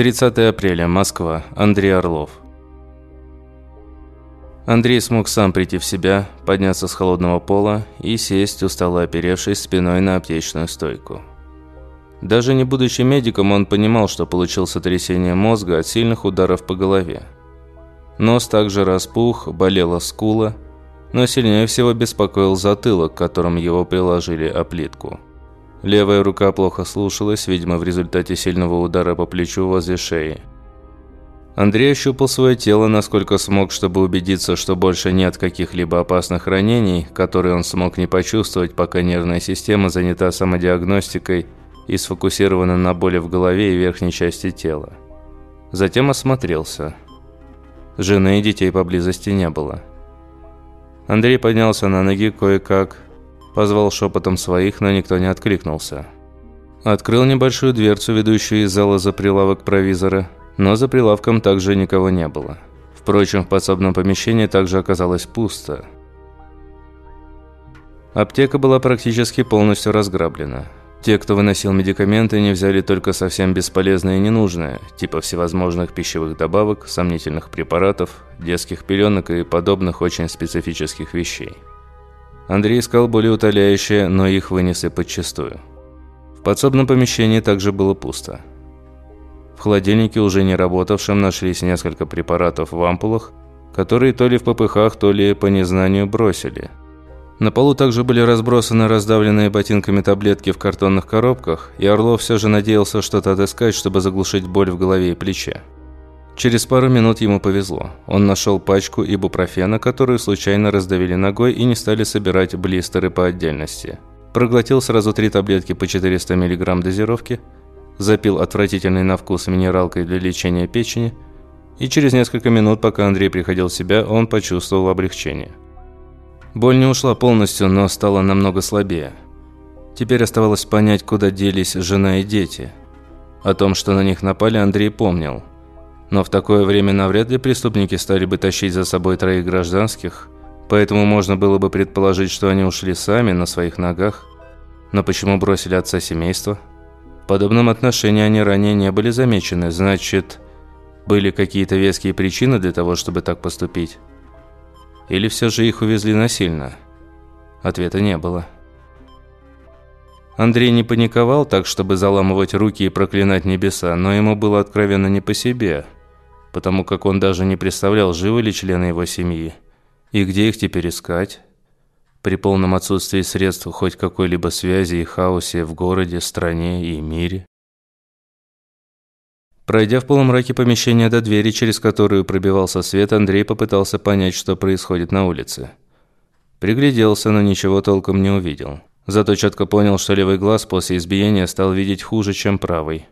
30 апреля, Москва. Андрей Орлов. Андрей смог сам прийти в себя, подняться с холодного пола и сесть, устало оперевшись спиной на аптечную стойку. Даже не будучи медиком, он понимал, что получил сотрясение мозга от сильных ударов по голове. Нос также распух, болела скула, но сильнее всего беспокоил затылок, которым его приложили о плитку. Левая рука плохо слушалась, видимо, в результате сильного удара по плечу возле шеи. Андрей ощупал свое тело, насколько смог, чтобы убедиться, что больше нет каких-либо опасных ранений, которые он смог не почувствовать, пока нервная система занята самодиагностикой и сфокусирована на боли в голове и верхней части тела. Затем осмотрелся. Жены и детей поблизости не было. Андрей поднялся на ноги кое-как, позвал шепотом своих, но никто не откликнулся. Открыл небольшую дверцу, ведущую из зала за прилавок провизора, но за прилавком также никого не было. Впрочем, в подсобном помещении также оказалось пусто. Аптека была практически полностью разграблена. Те, кто выносил медикаменты, не взяли только совсем бесполезное и ненужное, типа всевозможных пищевых добавок, сомнительных препаратов, детских пеленок и подобных очень специфических вещей. Андрей искал более утоляющие, но их вынесли подчистую. В подсобном помещении также было пусто. В холодильнике, уже не работавшем, нашлись несколько препаратов в ампулах, которые то ли в попыхах, то ли по незнанию бросили – на полу также были разбросаны раздавленные ботинками таблетки в картонных коробках, и Орлов все же надеялся что-то отыскать, чтобы заглушить боль в голове и плече. Через пару минут ему повезло. Он нашел пачку ибупрофена, которую случайно раздавили ногой и не стали собирать блистеры по отдельности. Проглотил сразу три таблетки по 400 мг дозировки, запил отвратительный на вкус минералкой для лечения печени, и через несколько минут, пока Андрей приходил в себя, он почувствовал облегчение. Боль не ушла полностью, но стала намного слабее. Теперь оставалось понять, куда делись жена и дети. О том, что на них напали, Андрей помнил. Но в такое время навряд ли преступники стали бы тащить за собой троих гражданских, поэтому можно было бы предположить, что они ушли сами на своих ногах. Но почему бросили отца семейства? В подобном отношении они ранее не были замечены, значит, были какие-то веские причины для того, чтобы так поступить. Или все же их увезли насильно? Ответа не было. Андрей не паниковал так, чтобы заламывать руки и проклинать небеса, но ему было откровенно не по себе, потому как он даже не представлял, живы ли члены его семьи, и где их теперь искать. При полном отсутствии средств хоть какой-либо связи и хаосе в городе, стране и мире. Пройдя в полумраке помещения до двери, через которую пробивался свет, Андрей попытался понять, что происходит на улице. Пригляделся, но ничего толком не увидел. Зато четко понял, что левый глаз после избиения стал видеть хуже, чем правый.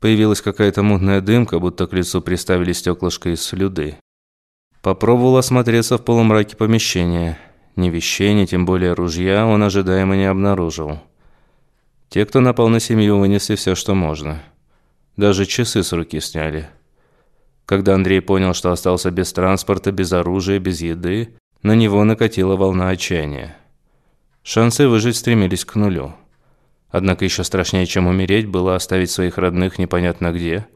Появилась какая-то мутная дымка, будто к лицу приставили стеклышко из слюды. Попробовал осмотреться в полумраке помещения. Ни вещей, ни тем более ружья он ожидаемо не обнаружил. Те, кто напал на семью, вынесли все, что можно. Даже часы с руки сняли. Когда Андрей понял, что остался без транспорта, без оружия, без еды, на него накатила волна отчаяния. Шансы выжить стремились к нулю. Однако еще страшнее, чем умереть, было оставить своих родных непонятно где,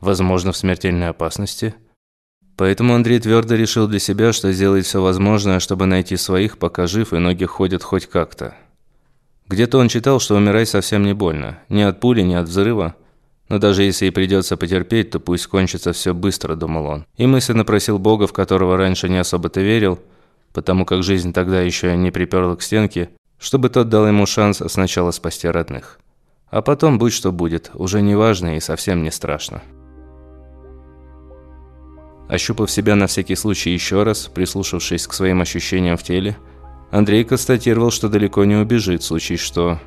возможно, в смертельной опасности. Поэтому Андрей твердо решил для себя, что сделает все возможное, чтобы найти своих, пока жив и ноги ходят хоть как-то. Где-то он читал, что умирать совсем не больно. Ни от пули, ни от взрыва. Но даже если и придется потерпеть, то пусть кончится все быстро, думал он. И мысленно просил Бога, в которого раньше не особо-то верил, потому как жизнь тогда еще не приперла к стенке, чтобы тот дал ему шанс сначала спасти родных. А потом будь что будет, уже не важно и совсем не страшно. Ощупав себя на всякий случай еще раз, прислушавшись к своим ощущениям в теле, Андрей констатировал, что далеко не убежит, в случае что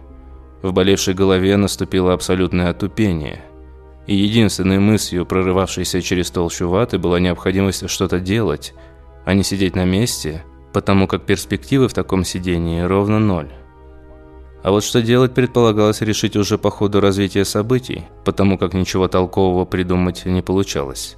в болевшей голове наступило абсолютное отупение – и единственной мыслью, прорывавшейся через толщу ваты, была необходимость что-то делать, а не сидеть на месте, потому как перспективы в таком сидении ровно ноль. А вот что делать предполагалось решить уже по ходу развития событий, потому как ничего толкового придумать не получалось.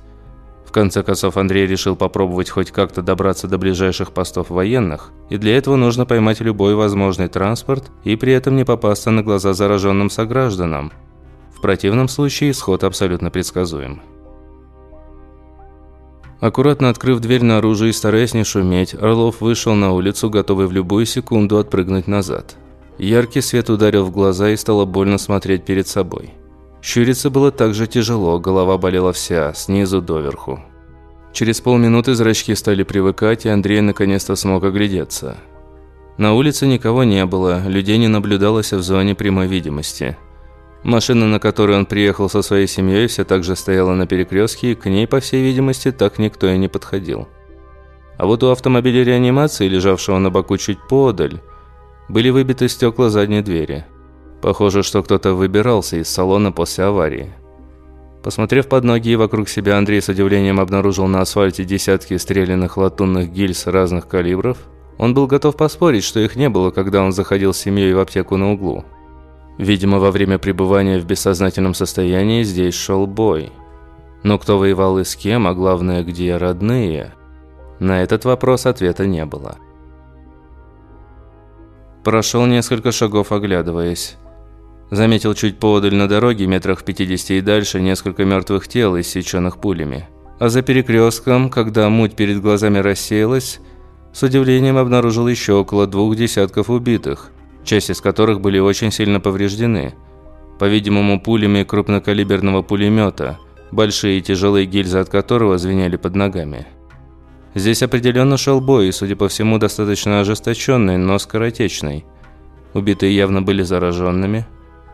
В конце концов Андрей решил попробовать хоть как-то добраться до ближайших постов военных, и для этого нужно поймать любой возможный транспорт и при этом не попасться на глаза зараженным согражданам, противном случае исход абсолютно предсказуем. Аккуратно открыв дверь наружу и стараясь не шуметь, Орлов вышел на улицу, готовый в любую секунду отпрыгнуть назад. Яркий свет ударил в глаза и стало больно смотреть перед собой. Щуриться было так же тяжело, голова болела вся, снизу доверху. Через полминуты зрачки стали привыкать, и Андрей наконец-то смог оглядеться. На улице никого не было, людей не наблюдалось в зоне прямой видимости. Машина, на которой он приехал со своей семьей, все так же стояла на перекрестке, и к ней, по всей видимости, так никто и не подходил. А вот у автомобиля реанимации, лежавшего на боку чуть подаль, были выбиты стекла задней двери. Похоже, что кто-то выбирался из салона после аварии. Посмотрев под ноги и вокруг себя, Андрей с удивлением обнаружил на асфальте десятки стрелянных латунных гильз разных калибров. Он был готов поспорить, что их не было, когда он заходил с семьей в аптеку на углу. Видимо, во время пребывания в бессознательном состоянии здесь шел бой. Но кто воевал и с кем, а главное, где родные? На этот вопрос ответа не было. Прошел несколько шагов, оглядываясь. Заметил чуть поодаль на дороге, метрах в 50 и дальше, несколько мертвых тел, иссеченных пулями. А за перекрестком, когда муть перед глазами рассеялась, с удивлением обнаружил еще около двух десятков убитых часть из которых были очень сильно повреждены. По-видимому, пулями крупнокалиберного пулемета, большие и тяжелые гильзы от которого звенели под ногами. Здесь определенно шел бой, и, судя по всему, достаточно ожесточенный, но скоротечный. Убитые явно были зараженными,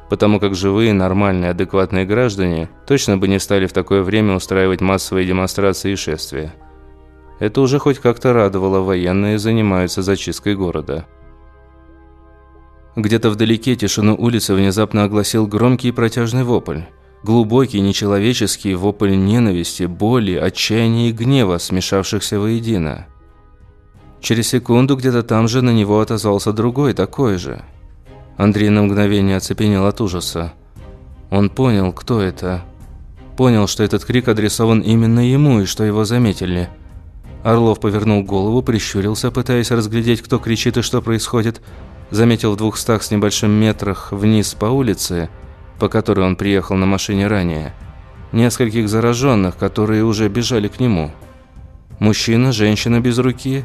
потому как живые, нормальные, адекватные граждане точно бы не стали в такое время устраивать массовые демонстрации и шествия. Это уже хоть как-то радовало, военные занимаются зачисткой города. Где-то вдалеке тишину улицы внезапно огласил громкий протяжный вопль. Глубокий, нечеловеческий вопль ненависти, боли, отчаяния и гнева, смешавшихся воедино. Через секунду где-то там же на него отозвался другой, такой же. Андрей на мгновение оцепенел от ужаса. Он понял, кто это. Понял, что этот крик адресован именно ему и что его заметили. Орлов повернул голову, прищурился, пытаясь разглядеть, кто кричит и что происходит – заметил в двухстах с небольшим метрах вниз по улице, по которой он приехал на машине ранее, нескольких зараженных, которые уже бежали к нему. Мужчина, женщина без руки,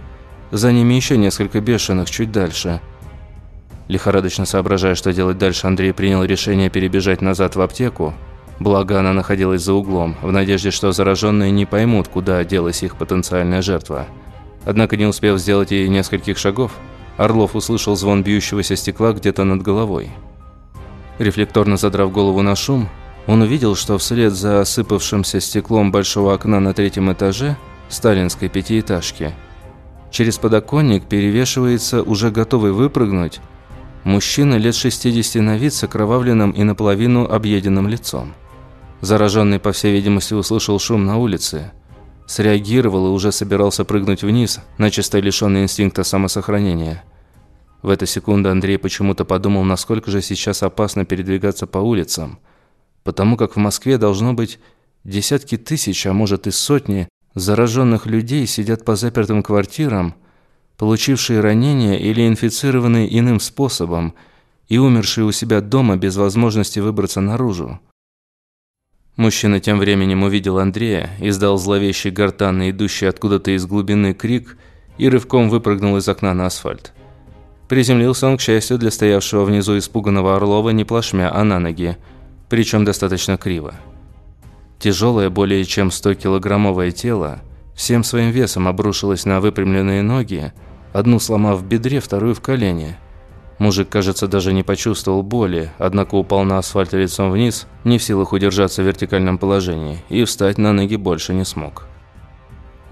за ними еще несколько бешеных чуть дальше. Лихорадочно соображая, что делать дальше, Андрей принял решение перебежать назад в аптеку, благо она находилась за углом, в надежде, что зараженные не поймут, куда делась их потенциальная жертва. Однако не успев сделать ей нескольких шагов, Орлов услышал звон бьющегося стекла где-то над головой. Рефлекторно задрав голову на шум, он увидел, что вслед за осыпавшимся стеклом большого окна на третьем этаже сталинской пятиэтажки через подоконник перевешивается уже готовый выпрыгнуть мужчина лет 60 на вид с окровавленным и наполовину объеденным лицом. Зараженный, по всей видимости, услышал шум на улице – Среагировал и уже собирался прыгнуть вниз, начисто лишенный инстинкта самосохранения. В эту секунду Андрей почему-то подумал, насколько же сейчас опасно передвигаться по улицам. Потому как в Москве должно быть десятки тысяч, а может и сотни, зараженных людей сидят по запертым квартирам, получившие ранения или инфицированные иным способом, и умершие у себя дома без возможности выбраться наружу. Мужчина тем временем увидел Андрея, издал зловещий гортанный, идущий откуда-то из глубины крик и рывком выпрыгнул из окна на асфальт. Приземлился он, к счастью, для стоявшего внизу испуганного Орлова не плашмя, а на ноги, причем достаточно криво. Тяжелое, более чем 100-килограммовое тело всем своим весом обрушилось на выпрямленные ноги, одну сломав в бедре, вторую в колене – Мужик, кажется, даже не почувствовал боли, однако упал на асфальт лицом вниз, не в силах удержаться в вертикальном положении, и встать на ноги больше не смог.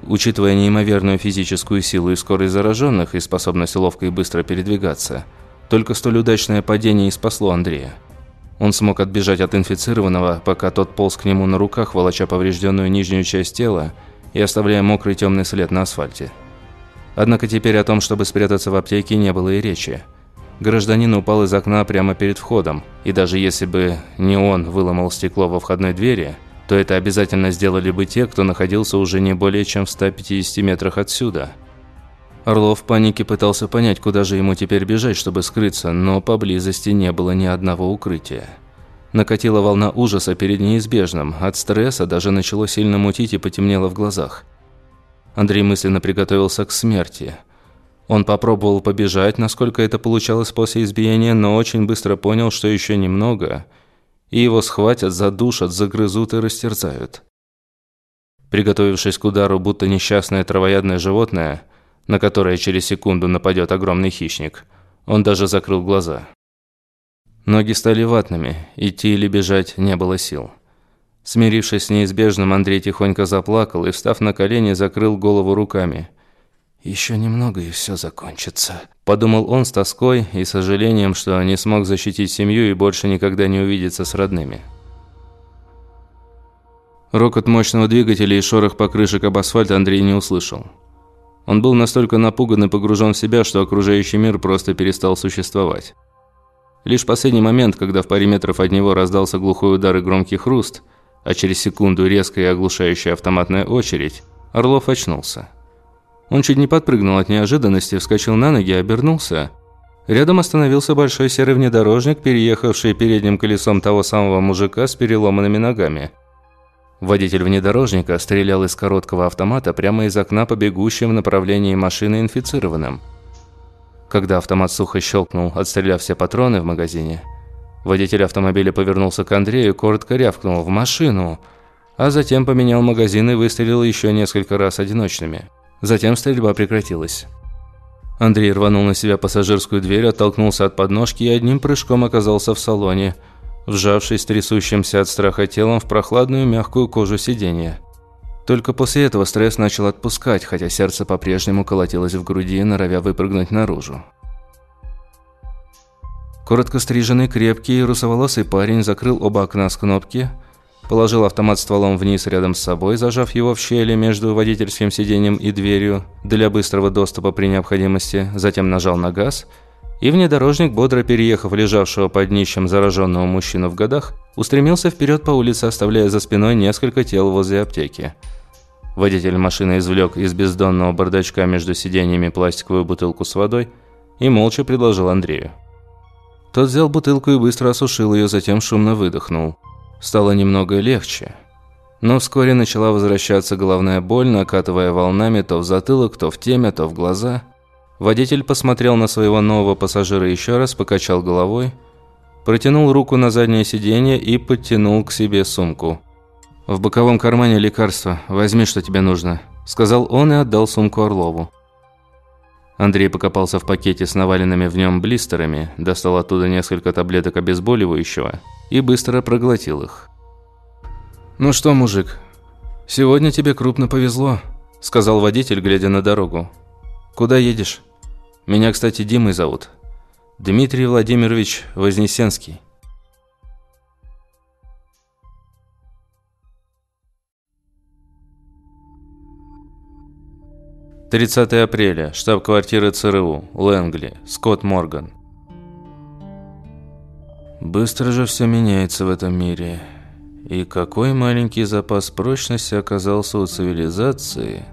Учитывая неимоверную физическую силу и скорость зараженных и способность ловко и быстро передвигаться, только столь удачное падение и спасло Андрея. Он смог отбежать от инфицированного, пока тот полз к нему на руках, волоча поврежденную нижнюю часть тела и оставляя мокрый темный след на асфальте. Однако теперь о том, чтобы спрятаться в аптеке, не было и речи. Гражданин упал из окна прямо перед входом, и даже если бы не он выломал стекло во входной двери, то это обязательно сделали бы те, кто находился уже не более чем в 150 метрах отсюда. Орлов в панике пытался понять, куда же ему теперь бежать, чтобы скрыться, но поблизости не было ни одного укрытия. Накатила волна ужаса перед неизбежным. От стресса даже начало сильно мутить и потемнело в глазах. Андрей мысленно приготовился к смерти. Он попробовал побежать, насколько это получалось после избиения, но очень быстро понял, что еще немного, и его схватят, задушат, загрызут и растерзают. Приготовившись к удару, будто несчастное травоядное животное, на которое через секунду нападет огромный хищник, он даже закрыл глаза. Ноги стали ватными, идти или бежать не было сил. Смирившись с неизбежным, Андрей тихонько заплакал и, встав на колени, закрыл голову руками. «Еще немного, и все закончится», – подумал он с тоской и сожалением, что не смог защитить семью и больше никогда не увидеться с родными. Рокот мощного двигателя и шорох покрышек об асфальт Андрей не услышал. Он был настолько напуган и погружен в себя, что окружающий мир просто перестал существовать. Лишь в последний момент, когда в паре метров от него раздался глухой удар и громкий хруст, а через секунду резкая и оглушающая автоматная очередь, Орлов очнулся. Он чуть не подпрыгнул от неожиданности, вскочил на ноги и обернулся. Рядом остановился большой серый внедорожник, переехавший передним колесом того самого мужика с переломанными ногами. Водитель внедорожника стрелял из короткого автомата прямо из окна по бегущим в направлении машины инфицированным – когда автомат сухо щелкнул, отстреляв все патроны в магазине, водитель автомобиля повернулся к Андрею коротко рявкнул «В машину!», а затем поменял магазин и выстрелил еще несколько раз одиночными. Затем стрельба прекратилась. Андрей рванул на себя пассажирскую дверь, оттолкнулся от подножки и одним прыжком оказался в салоне, вжавшись трясущимся от страха телом в прохладную мягкую кожу сиденья. Только после этого стресс начал отпускать, хотя сердце по-прежнему колотилось в груди, норовя выпрыгнуть наружу. Коротко стриженный, крепкий, русоволосый парень закрыл оба окна с кнопки, положил автомат стволом вниз рядом с собой, зажав его в щели между водительским сиденьем и дверью для быстрого доступа при необходимости, затем нажал на газ, и внедорожник, бодро переехав лежавшего под днищем зараженного мужчину в годах, устремился вперед по улице, оставляя за спиной несколько тел возле аптеки. Водитель машины извлек из бездонного бардачка между сиденьями пластиковую бутылку с водой и молча предложил Андрею. Тот взял бутылку и быстро осушил ее, затем шумно выдохнул. Стало немного легче. Но вскоре начала возвращаться головная боль, накатывая волнами то в затылок, то в темя, то в глаза. Водитель посмотрел на своего нового пассажира еще раз, покачал головой, протянул руку на заднее сиденье и подтянул к себе сумку – «В боковом кармане лекарство. Возьми, что тебе нужно», – сказал он и отдал сумку Орлову. Андрей покопался в пакете с наваленными в нем блистерами, достал оттуда несколько таблеток обезболивающего и быстро проглотил их. «Ну что, мужик, сегодня тебе крупно повезло», – сказал водитель, глядя на дорогу. «Куда едешь? Меня, кстати, Димой зовут. Дмитрий Владимирович Вознесенский». 30 апреля. Штаб-квартира ЦРУ. Лэнгли. Скотт Морган. Быстро же все меняется в этом мире. И какой маленький запас прочности оказался у цивилизации,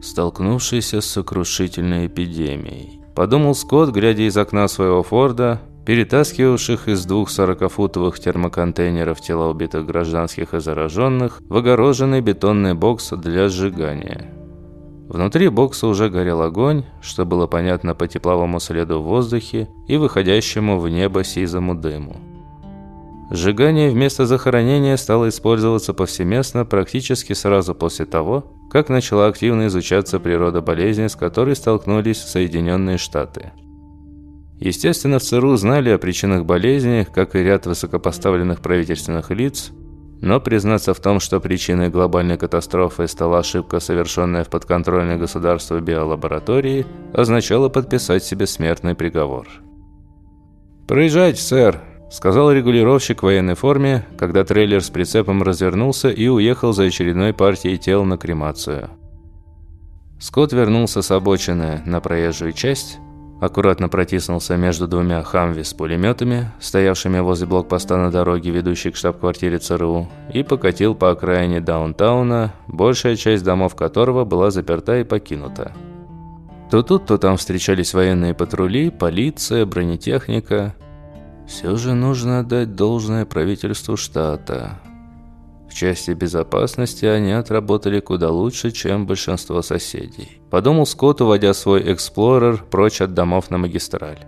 столкнувшейся с сокрушительной эпидемией. Подумал Скотт, глядя из окна своего Форда, перетаскивавших из двух сорокафутовых термоконтейнеров тела убитых гражданских и зараженных в огороженный бетонный бокс для сжигания. Внутри бокса уже горел огонь, что было понятно по тепловому следу в воздухе и выходящему в небо сизому дыму. Сжигание вместо захоронения стало использоваться повсеместно практически сразу после того, как начала активно изучаться природа болезни, с которой столкнулись Соединенные Штаты. Естественно, в ЦРУ знали о причинах болезни, как и ряд высокопоставленных правительственных лиц – но признаться в том, что причиной глобальной катастрофы стала ошибка, совершенная в подконтрольной государству биолаборатории, означало подписать себе смертный приговор. «Проезжайте, сэр», – сказал регулировщик в военной форме, когда трейлер с прицепом развернулся и уехал за очередной партией тел на кремацию. Скотт вернулся с обочины на проезжую часть, аккуратно протиснулся между двумя «Хамви» с пулеметами, стоявшими возле блокпоста на дороге, ведущей к штаб-квартире ЦРУ, и покатил по окраине даунтауна, большая часть домов которого была заперта и покинута. То тут, то там встречались военные патрули, полиция, бронетехника. Все же нужно отдать должное правительству штата. В части безопасности они отработали куда лучше, чем большинство соседей. Подумал Скотт, уводя свой эксплорер прочь от домов на магистраль.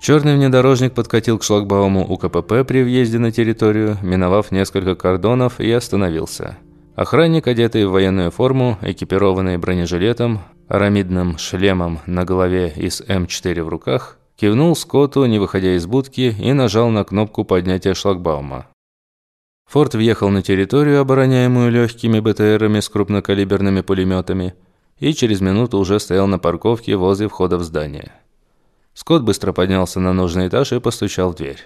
Черный внедорожник подкатил к шлагбауму у КПП при въезде на территорию, миновав несколько кордонов и остановился. Охранник, одетый в военную форму, экипированный бронежилетом, арамидным шлемом на голове и с М4 в руках, кивнул Скотту, не выходя из будки, и нажал на кнопку поднятия шлагбаума. Форд въехал на территорию, обороняемую легкими БТРами с крупнокалиберными пулеметами, и через минуту уже стоял на парковке возле входа в здание. Скотт быстро поднялся на нужный этаж и постучал в дверь.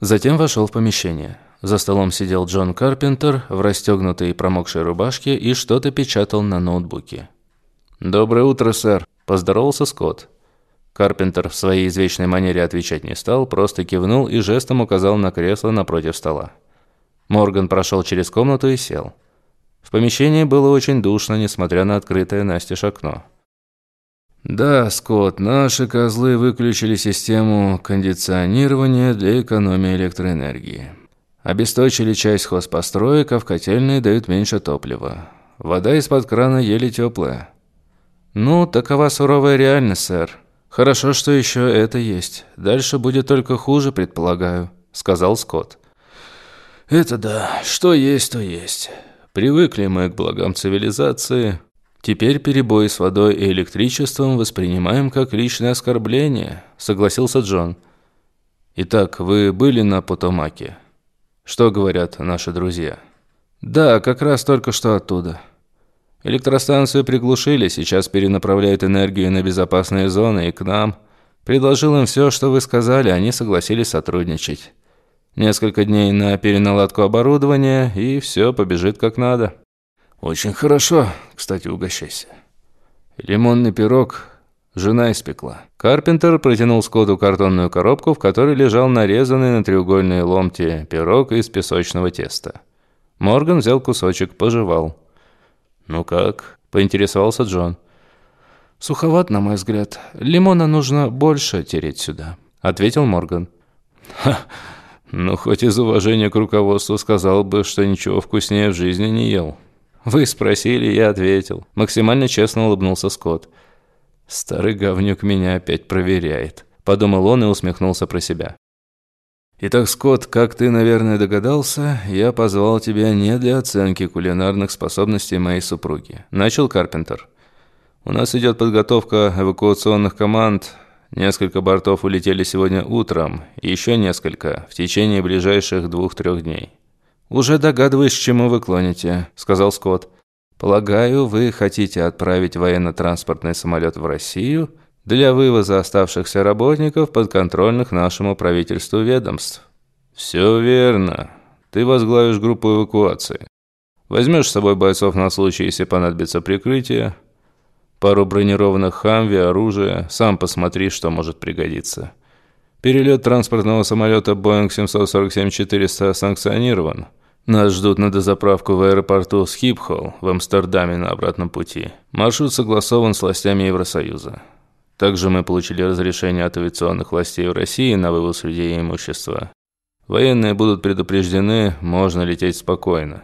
Затем вошел в помещение. За столом сидел Джон Карпентер в расстегнутой и промокшей рубашке и что-то печатал на ноутбуке. «Доброе утро, сэр», – поздоровался Скотт. Карпентер в своей извечной манере отвечать не стал, просто кивнул и жестом указал на кресло напротив стола. Морган прошел через комнату и сел. В помещении было очень душно, несмотря на открытое настежь окно. «Да, Скотт, наши козлы выключили систему кондиционирования для экономии электроэнергии. Обесточили часть хозпостроек, а в котельные дают меньше топлива. Вода из-под крана еле теплая». «Ну, такова суровая реальность, сэр», «Хорошо, что еще это есть. Дальше будет только хуже, предполагаю», — сказал Скотт. «Это да. Что есть, то есть. Привыкли мы к благам цивилизации. Теперь перебои с водой и электричеством воспринимаем как личное оскорбление», — согласился Джон. «Итак, вы были на Потомаке? Что говорят наши друзья?» «Да, как раз только что оттуда». Электростанцию приглушили, сейчас перенаправляют энергию на безопасные зоны и к нам. Предложил им все, что вы сказали, они согласились сотрудничать. Несколько дней на переналадку оборудования, и все побежит как надо. Очень хорошо. Кстати, угощайся. Лимонный пирог жена испекла. Карпентер протянул Скотту картонную коробку, в которой лежал нарезанный на треугольные ломти пирог из песочного теста. Морган взял кусочек, пожевал. «Ну как?» – поинтересовался Джон. «Суховат, на мой взгляд. Лимона нужно больше тереть сюда», – ответил Морган. «Ха, ну хоть из уважения к руководству сказал бы, что ничего вкуснее в жизни не ел». «Вы спросили, я ответил». Максимально честно улыбнулся Скотт. «Старый говнюк меня опять проверяет», – подумал он и усмехнулся про себя. Итак, Скотт, как ты, наверное, догадался, я позвал тебя не для оценки кулинарных способностей моей супруги. Начал Карпентер. У нас идет подготовка эвакуационных команд. Несколько бортов улетели сегодня утром, и еще несколько в течение ближайших двух-трех дней. «Уже догадываюсь, чему вы клоните», – сказал Скотт. «Полагаю, вы хотите отправить военно-транспортный самолет в Россию для вывоза оставшихся работников, подконтрольных нашему правительству ведомств. Все верно. Ты возглавишь группу эвакуации. Возьмешь с собой бойцов на случай, если понадобится прикрытие. Пару бронированных хамви, оружие. Сам посмотри, что может пригодиться. Перелет транспортного самолета Boeing 747-400 санкционирован. Нас ждут на дозаправку в аэропорту Схипхолл в Амстердаме на обратном пути. Маршрут согласован с властями Евросоюза. Также мы получили разрешение от авиационных властей в России на вывоз людей и имущества. Военные будут предупреждены, можно лететь спокойно.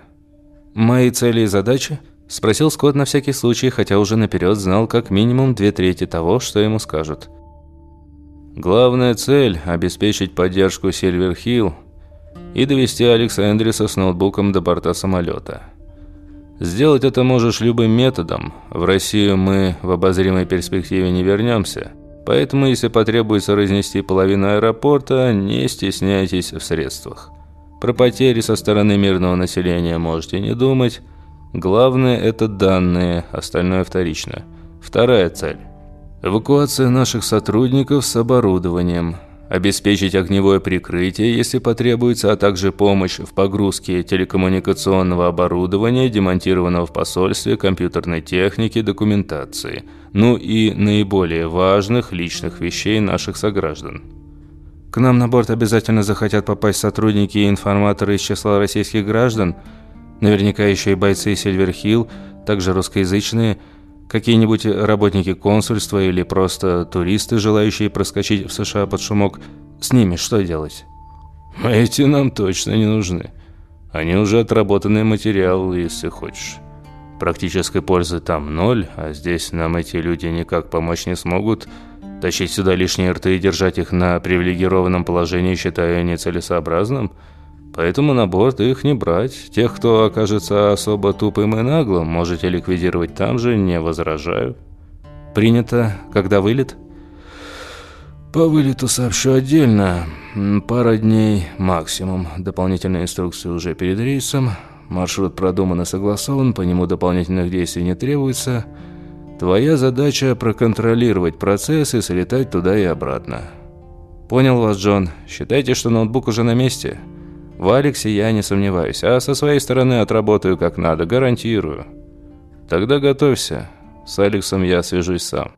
«Мои цели и задачи?» – спросил Скотт на всякий случай, хотя уже наперед знал как минимум две трети того, что ему скажут. Главная цель – обеспечить поддержку Сильверхилл и довести Алекса Эндриса с ноутбуком до борта самолета – Сделать это можешь любым методом. В Россию мы в обозримой перспективе не вернемся. Поэтому, если потребуется разнести половину аэропорта, не стесняйтесь в средствах. Про потери со стороны мирного населения можете не думать. Главное – это данные, остальное вторично. Вторая цель – эвакуация наших сотрудников с оборудованием – обеспечить огневое прикрытие, если потребуется, а также помощь в погрузке телекоммуникационного оборудования, демонтированного в посольстве, компьютерной техники, документации, ну и наиболее важных личных вещей наших сограждан. К нам на борт обязательно захотят попасть сотрудники и информаторы из числа российских граждан, наверняка еще и бойцы Сильверхилл, также русскоязычные, Какие-нибудь работники консульства или просто туристы, желающие проскочить в США под шумок, с ними что делать? Эти нам точно не нужны. Они уже отработанный материал, если хочешь. Практической пользы там ноль, а здесь нам эти люди никак помочь не смогут. Тащить сюда лишние рты и держать их на привилегированном положении считаю нецелесообразным. Поэтому на борт их не брать. Тех, кто окажется особо тупым и наглым, можете ликвидировать там же, не возражаю. Принято. Когда вылет? По вылету сообщу отдельно. Пара дней максимум. Дополнительные инструкции уже перед рейсом. Маршрут продуман и согласован, по нему дополнительных действий не требуется. Твоя задача проконтролировать процесс и слетать туда и обратно. Понял вас, Джон. Считайте, что ноутбук уже на месте. В Алексе я не сомневаюсь, а со своей стороны отработаю как надо, гарантирую. Тогда готовься. С Алексом я свяжусь сам.